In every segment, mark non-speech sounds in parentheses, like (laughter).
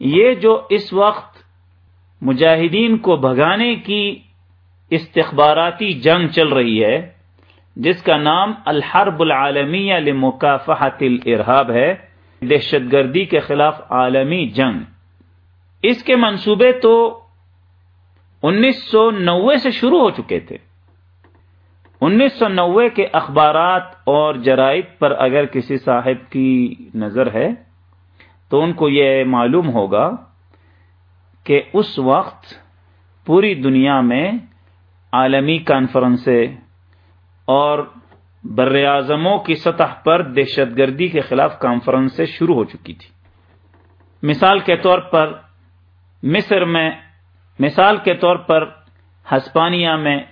یہ جو اس وقت مجاہدین کو بھگانے کی استخباراتی جنگ چل رہی ہے، جس کا نام الحرب العالمیہ لمکافحت الارہاب ہے، دہشت گردی کے خلاف عالمی جنگ۔ اس کے منصوبے تو انیس سو نوے سے شروع ہو چکے تھے۔ انیس سو نوے کے اخبارات اور جرائد پر اگر کسی صاحب کی نظر ہے تو ان کو یہ معلوم ہوگا کہ اس وقت پوری دنیا میں عالمی کانفرنسیں اور بر اعظموں کی سطح پر دہشت گردی کے خلاف کانفرنسیں شروع ہو چکی تھی۔ مثال کے طور پر مصر میں، مثال کے طور پر ہسپانیہ میں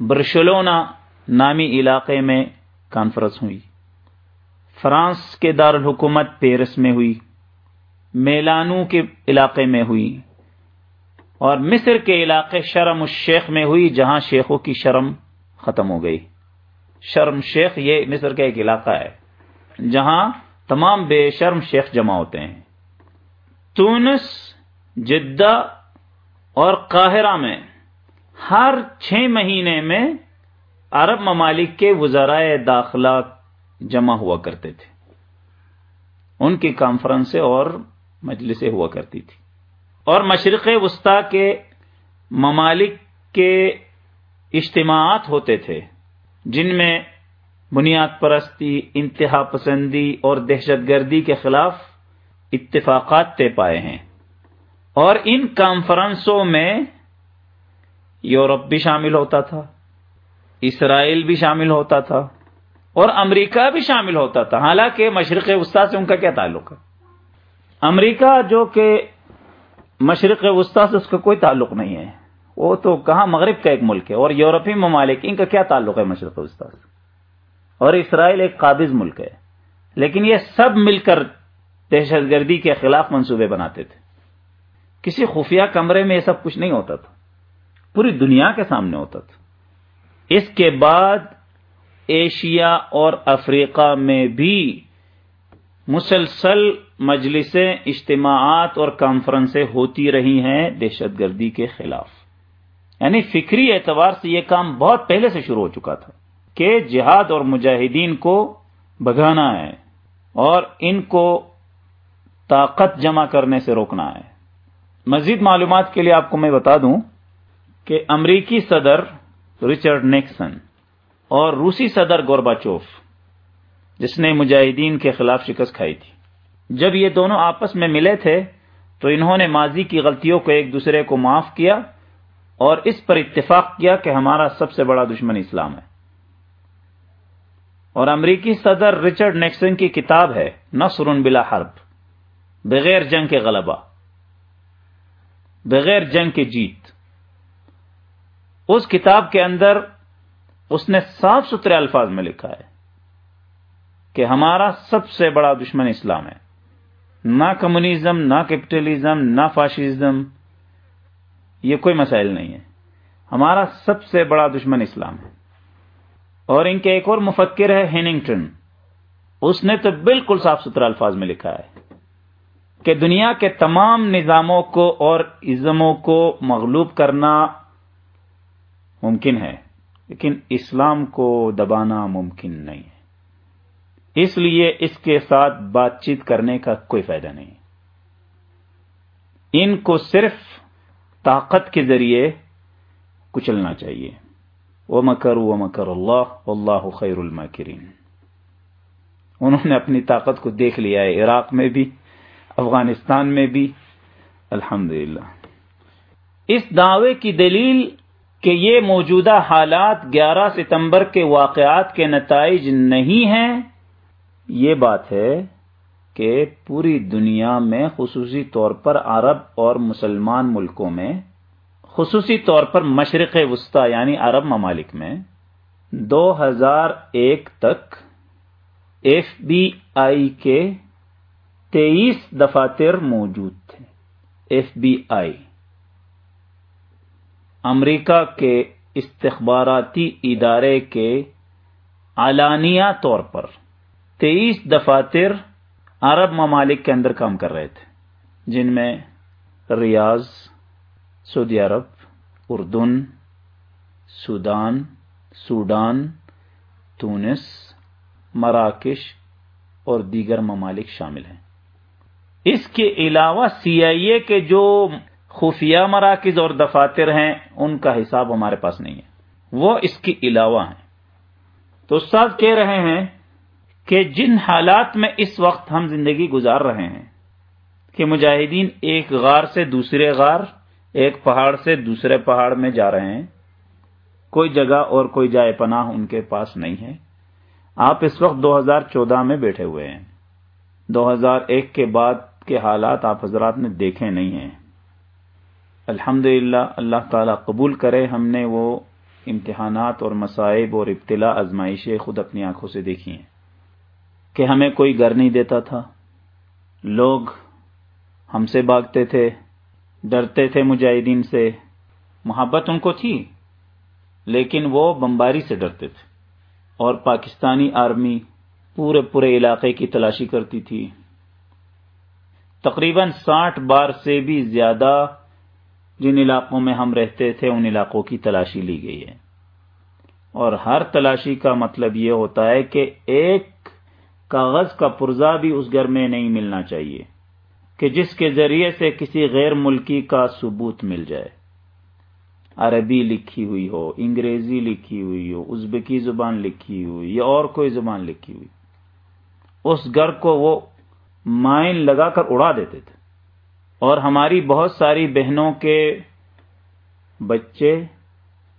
برشلونا نامی علاقے میں کانفرنس ہوئی۔ فرانس کے دارالحکومت پیرس میں ہوئی۔ میلانو کے علاقے میں ہوئی اور مصر کے علاقے شرم الشیخ میں ہوئی، جہاں شیخوں کی شرم ختم ہو گئی۔ شرم شیخ یہ مصر کا ایک علاقہ ہے، جہاں تمام بے شرم شیخ جمع ہوتے ہیں۔ تونس، جدہ اور قاہرہ میں ہر چھ مہینے میں عرب ممالک کے وزرائے داخلہ جمع ہوا کرتے تھے۔ ان کی کانفرنسیں اور مجلسیں ہوا کرتی تھی۔ اور مشرق وسطی کے ممالک کے اجتماعات ہوتے تھے، جن میں بنیاد پرستی، انتہا پسندی اور دہشت گردی کے خلاف اتفاقات طے پائے ہیں۔ اور ان کانفرنسوں میں یورپ بھی شامل ہوتا تھا، اسرائیل بھی شامل ہوتا تھا اور امریکہ بھی شامل ہوتا تھا۔ حالانکہ مشرق وسطی سے ان کا کیا تعلق ہے؟ امریکہ جو کہ مشرق وسطی سے اس کا کوئی تعلق نہیں ہے، وہ تو کہاں مغرب کا ایک ملک ہے، اور یورپی ممالک، ان کا کیا تعلق ہے مشرق وسطی سے؟ اور اسرائیل ایک قابض ملک ہے، لیکن یہ سب مل کر دہشت گردی کے خلاف منصوبے بناتے تھے۔ کسی خفیہ کمرے میں یہ سب کچھ نہیں ہوتا تھا، پوری دنیا کے سامنے ہوتا تھا۔ اس کے بعد ایشیا اور افریقہ میں بھی مسلسل مجلسیں، اجتماعات اور کانفرنسیں ہوتی رہی ہیں دہشت گردی کے خلاف۔ یعنی فکری اعتبار سے یہ کام بہت پہلے سے شروع ہو چکا تھا کہ جہاد اور مجاہدین کو بگانا ہے اور ان کو طاقت جمع کرنے سے روکنا ہے۔ مزید معلومات کے لیے آپ کو میں بتا دوں کہ امریکی صدر رچرڈ نیکسن اور روسی صدر گورباچوف، جس نے مجاہدین کے خلاف شکست کھائی تھی جب یہ دونوں آپس میں ملے تھے تو انہوں نے ماضی کی غلطیوں کو ایک دوسرے کو معاف کیا اور اس پر اتفاق کیا کہ ہمارا سب سے بڑا دشمن اسلام ہے۔ اور امریکی صدر رچرڈ نیکسن کی کتاب ہے، نصر بلا حرب، بغیر جنگ کے غلبہ، بغیر جنگ کے جیت۔ اس کتاب کے اندر اس نے صاف ستھرے الفاظ میں لکھا ہے کہ ہمارا سب سے بڑا دشمن اسلام ہے۔ نہ کمیونزم نہ کیپٹلزم، نہ فاشزم، یہ کوئی مسائل نہیں ہے۔ ہمارا سب سے بڑا دشمن اسلام ہے۔ اور ان کے ایک اور مفکر ہے، ہیننگٹن۔ اس نے تو بالکل صاف ستھرا الفاظ میں لکھا ہے کہ دنیا کے تمام نظاموں کو اور ازموں کو مغلوب کرنا ممکن ہے، لیکن اسلام کو دبانا ممکن نہیں ہے۔ اس لیے اس کے ساتھ بات چیت کرنے کا کوئی فائدہ نہیں۔ ان کو صرف طاقت کے ذریعے کچلنا چاہیے۔ وہ مکر و مکر اللہ اللہ خیر المکرین انہوں نے اپنی طاقت کو دیکھ لیا ہے عراق میں بھی، افغانستان میں بھی۔ الحمد اس دعوے کی دلیل کہ یہ موجودہ حالات گیارہ ستمبر کے واقعات کے نتائج نہیں ہیں یہ بات ہے کہ پوری دنیا میں خصوصی طور پر عرب اور مسلمان ملکوں میں، خصوصی طور پر مشرق وسطی یعنی عرب ممالک میں، دو ہزار ایک تک ایف بی آئی کے تیئیس دفاتر موجود تھے۔ ایف بی آئی۔ امریکہ کے استخباراتی ادارے کے علانیہ طور پر تیئیس دفاتر عرب ممالک کے اندر کام کر رہے تھے، جن میں ریاض، سعودی عرب، اردن، سودان، سوڈان، تونس، مراکش اور دیگر ممالک شامل ہیں۔ اس کے علاوہ سی آئی اے کے جو خفیہ مراکز اور دفاتر ہیں، ان کا حساب ہمارے پاس نہیں ہے۔ وہ اس کے علاوہ ہیں۔ تو استاد کہہ رہے ہیں کہ جن حالات میں اس وقت ہم زندگی گزار رہے ہیں، کہ مجاہدین ایک غار سے دوسرے غار، ایک پہاڑ سے دوسرے پہاڑ میں جا رہے ہیں، کوئی جگہ اور کوئی جائے پناہ ان کے پاس نہیں ہے۔ آپ اس وقت دو ہزار چودہ میں بیٹھے ہوئے ہیں۔ دو ہزار ایک کے بعد کے حالات آپ حضرات نے دیکھے نہیں ہیں۔ الحمد اللہ تعالی قبول کرے ہم نے وہ امتحانات اور مصائب اور ابتلا ازمائشیں خود اپنی آنکھوں سے دیکھی ہیں۔ کہ ہمیں کوئی گھر نہیں دیتا تھا۔ لوگ ہم سے بھاگتے تھے، ڈرتے تھے مجاہدین سے۔ محبت ان کو تھی، لیکن وہ بمباری سے ڈرتے تھے۔ اور پاکستانی آرمی پورے پورے علاقے کی تلاشی کرتی تھی۔ تقریباً ساٹھ بار سے بھی زیادہ جن علاقوں میں ہم رہتے تھے، ان علاقوں کی تلاشی لی گئی ہے۔ اور ہر تلاشی کا مطلب یہ ہوتا ہے کہ ایک کاغذ کا پرزا بھی اس گھر میں نہیں ملنا چاہیے کہ جس کے ذریعے سے کسی غیر ملکی کا ثبوت مل جائے۔ عربی لکھی ہوئی ہو، انگریزی لکھی ہوئی ہو، ازبکی زبان لکھی ہوئی، یا اور کوئی زبان لکھی ہوئی۔ اس گھر کو وہ مائن لگا کر اڑا دیتے تھے۔ اور ہماری بہت ساری بہنوں کے بچے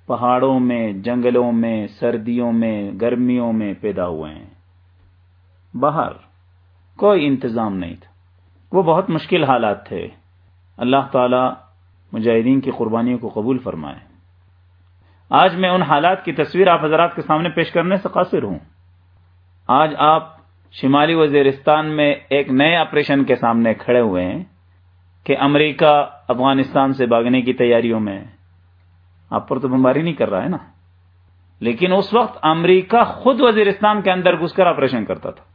پہاڑوں میں، جنگلوں میں، سردیوں میں، گرمیوں میں پیدا ہوئے ہیں۔ باہر کوئی انتظام نہیں تھا۔ وہ بہت مشکل حالات تھے۔ اللہ تعالی مجاہدین کی قربانیوں کو قبول فرمائے۔ آج میں ان حالات کی تصویر آپ حضرات کے سامنے پیش کرنے سے قاصر ہوں۔ آج آپ شمالی وزیرستان میں ایک نئے آپریشن کے سامنے کھڑے ہوئے ہیں کہ امریکہ افغانستان سے بھاگنے کی تیاریوں میں آپ پر تو بمباری نہیں کر رہا ہے نا؟ لیکن اس وقت امریکہ خود وزیرستان کے اندر گھس کر آپریشن کرتا تھا۔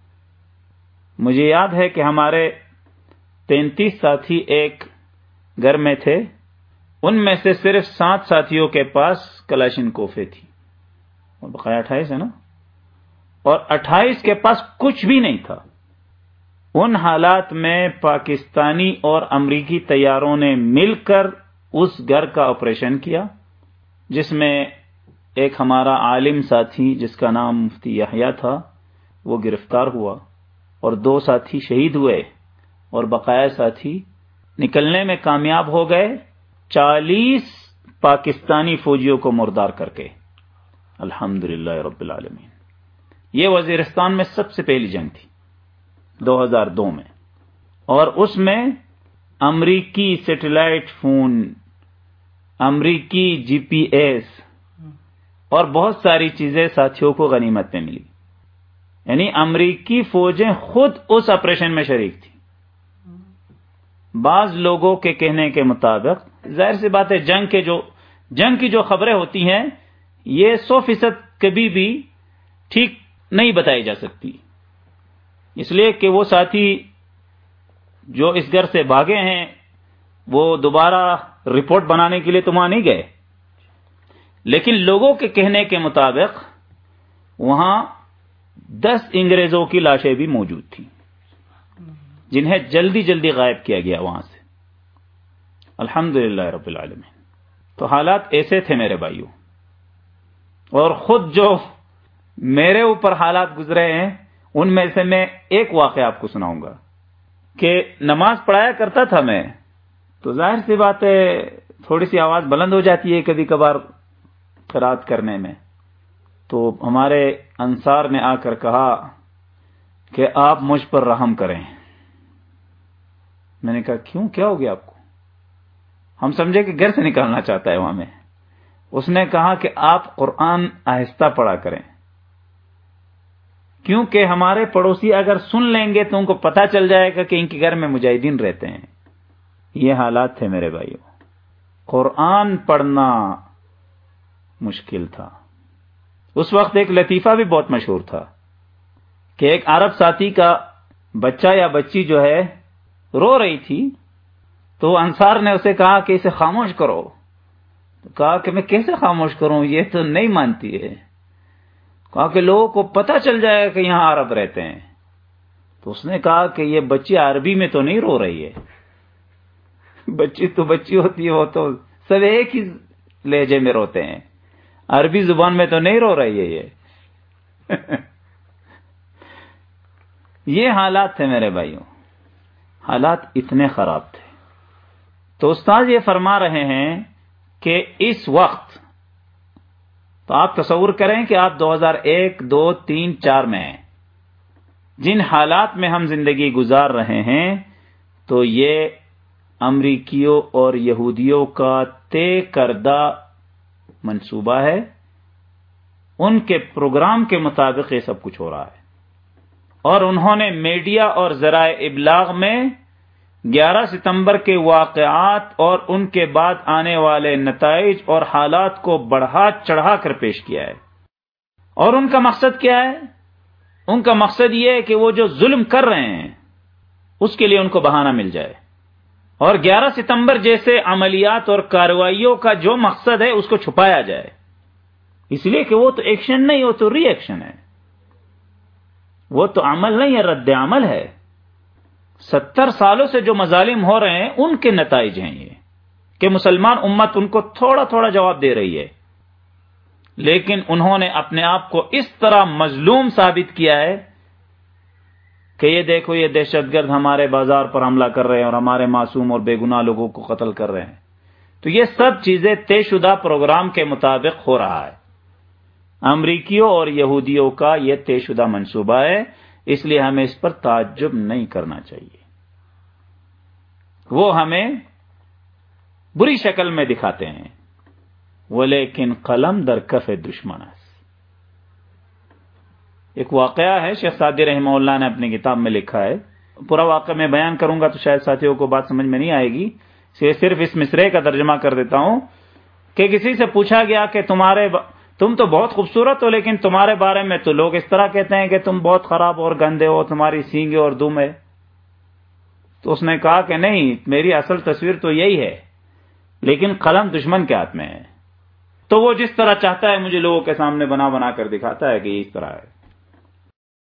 مجھے یاد ہے کہ ہمارے تینتیس ساتھی ایک گھر میں تھے۔ ان میں سے صرف سات ساتھیوں کے پاس کلاشن کوفے تھی۔ اور بقایا اٹھائیس ہے نا؟ اور اٹھائیس کے پاس کچھ بھی نہیں تھا۔ ان حالات میں پاکستانی اور امریکی تیاروں نے مل کر اس گھر کا آپریشن کیا، جس میں ایک ہمارا عالم ساتھی، جس کا نام مفتی یحییٰ تھا، وہ گرفتار ہوا۔ اور دو ساتھی شہید ہوئے اور بقایا ساتھی نکلنے میں کامیاب ہو گئے چالیس پاکستانی فوجیوں کو مردار کر کے۔ الحمد رب العالمین۔ یہ وزیرستان میں سب سے پہلی جنگ تھی، دو ہزار دو میں۔ اور اس میں امریکی سیٹلائٹ فون، امریکی جی پی ایس اور بہت ساری چیزیں ساتھیوں کو غنیمت میں ملی۔ یعنی امریکی فوجیں خود اس آپریشن میں شریک تھی بعض لوگوں کے کہنے کے مطابق، ظاہر سی بات ہے، جنگ کے جو، جنگ کی جو خبریں ہوتی ہیں، یہ سو فیصد کبھی بھی ٹھیک نہیں بتائی جا سکتی۔ اس لیے کہ وہ ساتھی جو اس گھر سے بھاگے ہیں، وہ دوبارہ رپورٹ بنانے کے لیے تو وہاں نہیں گئے۔ لیکن لوگوں کے کہنے کے مطابق، وہاں دس انگریزوں کی لاشیں بھی موجود تھیں۔ جنہیں جلدی جلدی غائب کیا گیا وہاں سے۔ الحمد رب العالمین۔ تو حالات ایسے تھے میرے بھائیوں اور خود جو میرے اوپر حالات گزرے ہیں، ان میں سے میں ایک واقعہ آپ کو سناؤں گا۔ کہ نماز پڑھایا کرتا تھا میں، تو ظاہر سی بات ہے، تھوڑی سی آواز بلند ہو جاتی ہے کبھی کبھار قرات کرنے میں۔ تو ہمارے انصار نے آ کر کہا کہ آپ مجھ پر رحم کریں۔ میں نے کہا، کیوں؟ کیا ہو گیا آپ کو؟ ہم سمجھے کہ گھر سے نکالنا چاہتا ہے وہاں میں۔ اس نے کہا کہ آپ قرآن آہستہ پڑھا کریں۔ کیونکہ ہمارے پڑوسی اگر سن لیں گے تو ان کو پتا چل جائے گا کہ ان کے گھر میں مجاہدین رہتے ہیں۔ یہ حالات تھے میرے بھائیوں قرآن پڑھنا مشکل تھا۔ اس وقت ایک لطیفہ بھی بہت مشہور تھا کہ ایک عرب ساتھی کا بچہ یا بچی جو ہے، رو رہی تھی، تو انصار نے اسے کہا کہ اسے خاموش کرو۔ کہا کہ میں کیسے خاموش کروں؟ یہ تو نہیں مانتی ہے۔ کہا کہ لوگوں کو پتہ چل جائے کہ یہاں عرب رہتے ہیں۔ تو اس نے کہا کہ یہ بچی عربی میں تو نہیں رو رہی ہے۔ بچی تو بچی ہوتی ہے، وہ تو سب ایک ہی لہجے میں روتے ہیں۔ عربی زبان میں تو نہیں رو رہی ہے یہ۔ (laughs) یہ حالات تھے میرے بھائیوں۔ حالات اتنے خراب تھے۔ تو استاد یہ فرما رہے ہیں کہ اس وقت تو آپ تصور کریں کہ آپ دو ہزار ایک دو تین چار میں ہیں۔ جن حالات میں ہم زندگی گزار رہے ہیں تو یہ امریکیوں اور یہودیوں کا طے کردہ منصوبہ ہے، ان کے پروگرام کے مطابق یہ سب کچھ ہو رہا ہے۔ اور انہوں نے میڈیا اور ذرائع ابلاغ میں گیارہ ستمبر کے واقعات اور ان کے بعد آنے والے نتائج اور حالات کو بڑھا چڑھا کر پیش کیا ہے۔ اور ان کا مقصد کیا ہے؟ ان کا مقصد یہ ہے کہ وہ جو ظلم کر رہے ہیں، اس کے لیے ان کو بہانہ مل جائے۔ اور گیارہ ستمبر جیسے عملیات اور کاروائیوں کا جو مقصد ہے، اس کو چھپایا جائے۔ اس لیے کہ وہ تو ایکشن نہیں، وہ تو ری ایکشن ہے۔ وہ تو عمل نہیں ہے، رد عمل ہے۔ ستر سالوں سے جو مظالم ہو رہے ہیں، ان کے نتائج ہیں یہ۔ کہ مسلمان امت ان کو تھوڑا تھوڑا جواب دے رہی ہے۔ لیکن انہوں نے اپنے آپ کو اس طرح مظلوم ثابت کیا ہے کہ یہ دیکھو یہ دہشت گرد ہمارے بازار پر حملہ کر رہے ہیں اور ہمارے معصوم اور بے گناہ لوگوں کو قتل کر رہے ہیں۔ تو یہ سب چیزیں طے شدہ پروگرام کے مطابق ہو رہا ہے۔ امریکیوں اور یہودیوں کا یہ طے شدہ منصوبہ ہے، اس لیے ہمیں اس پر تعجب نہیں کرنا چاہیے۔ وہ ہمیں بری شکل میں دکھاتے ہیں۔ وہ لیکن قلم در کف دشمن ایک واقعہ ہے، شیخ سعدی رحمہ اللہ نے اپنی کتاب میں لکھا ہے۔ پورا واقعہ میں بیان کروں گا تو شاید ساتھیوں کو بات سمجھ میں نہیں آئے گی۔ صرف اس مصرے کا ترجمہ کر دیتا ہوں کہ کسی سے پوچھا گیا کہ تمہارے تم تو بہت خوبصورت ہو، لیکن تمہارے بارے میں تو لوگ اس طرح کہتے ہیں کہ تم بہت خراب اور گندے ہو، تمہاری سینگے اور دم ہے۔ تو اس نے کہا کہ نہیں، میری اصل تصویر تو یہی ہے، لیکن قلم دشمن کے ہاتھ میں ہے۔ تو وہ جس طرح چاہتا ہے، مجھے لوگوں کے سامنے بنا بنا کر دکھاتا ہے کہ اس طرح ہے۔